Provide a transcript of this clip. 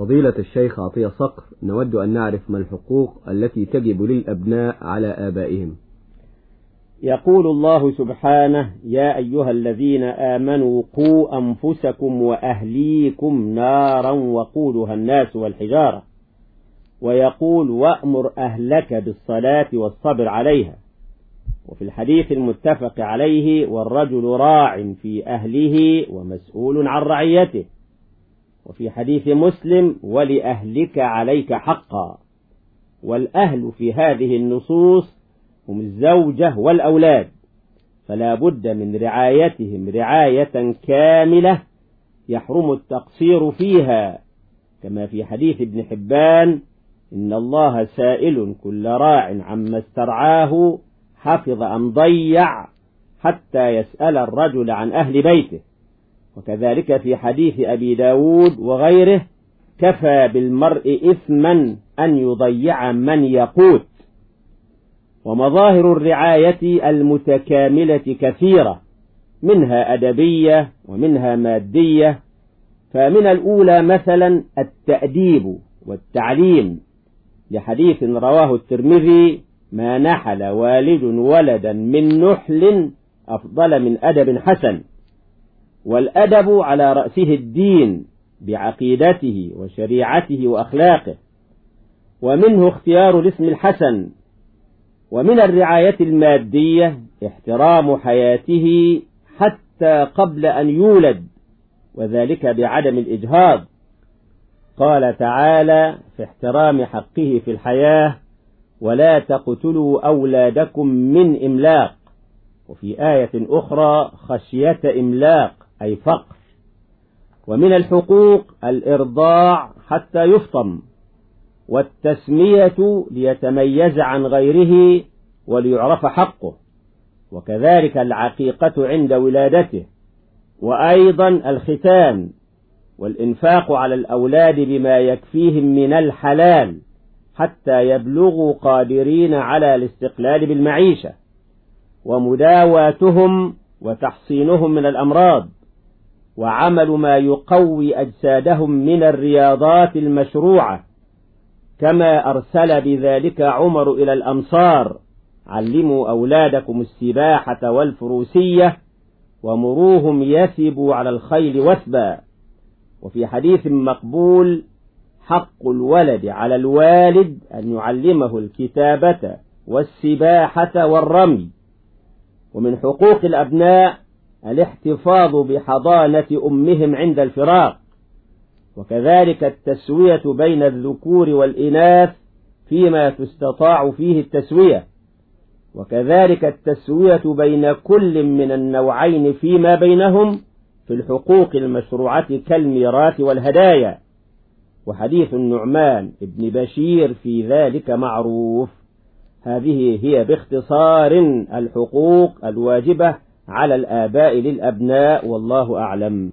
فضيلة الشيخ عطية صقر نود أن نعرف ما الحقوق التي تجب للأبناء على آبائهم. يقول الله سبحانه يا أيها الذين آمنوا قوا أنفسكم وأهليكم نارا وقودها الناس والحجارة. ويقول وأمر أهلك بالصلاة والصبر عليها. وفي الحديث المتفق عليه والرجل راع في أهله ومسؤول عن رعيته. وفي حديث مسلم ولأهلك عليك حقا. والأهل في هذه النصوص هم الزوجة والأولاد فلا بد من رعايتهم رعاية كاملة يحرم التقصير فيها. كما في حديث ابن حبان إن الله سائل كل راع عما استرعاه حفظ أم ضيع حتى يسأل الرجل عن أهل بيته. وكذلك في حديث أبي داود وغيره كفى بالمرء إثما أن يضيع من يقوت. ومظاهر الرعاية المتكاملة كثيرة منها أدبية ومنها مادية. فمن الأولى مثلا التأديب والتعليم. لحديث رواه الترمذي ما نحل والد ولدا من نحل أفضل من أدب حسن والأدب على رأسه الدين بعقيدته وشريعته وأخلاقه ومنه اختيار الاسم الحسن ومن الرعاية المادية احترام حياته حتى قبل أن يولد وذلك بعدم الإجهاض. قال تعالى في احترام حقه في الحياة ولا تقتلوا أولادكم من إملاق. وفي آية أخرى خشية إملاق. أي فقر. ومن الحقوق الإرضاع حتى يفطم والتسمية ليتميز عن غيره وليعرف حقه. وكذلك العقيقة عند ولادته. وأيضا الختان والإنفاق على الأولاد بما يكفيهم من الحلال حتى يبلغوا قادرين على الاستقلال بالمعيشة. ومداواتهم وتحصينهم من الأمراض. وعمل ما يقوي أجسادهم من الرياضات المشروعة كما أرسل بذلك عمر إلى الأمصار علموا أولادكم السباحة والفروسية ومروهم يثبوا على الخيل وثبا. وفي حديث مقبول حق الولد على الوالد أن يعلمه الكتابة والسباحة والرمي. ومن حقوق الأبناء الاحتفاظ بحضانة أمهم عند الفراق وكذلك التسوية بين الذكور والإناث فيما تستطاع فيه التسوية وكذلك التسوية بين كل من النوعين فيما بينهم في الحقوق المشروعة كالميراث والهدايا. وحديث النعمان ابن بشير في ذلك معروف. هذه هي باختصار الحقوق الواجبة على الآباء للأبناء والله أعلم.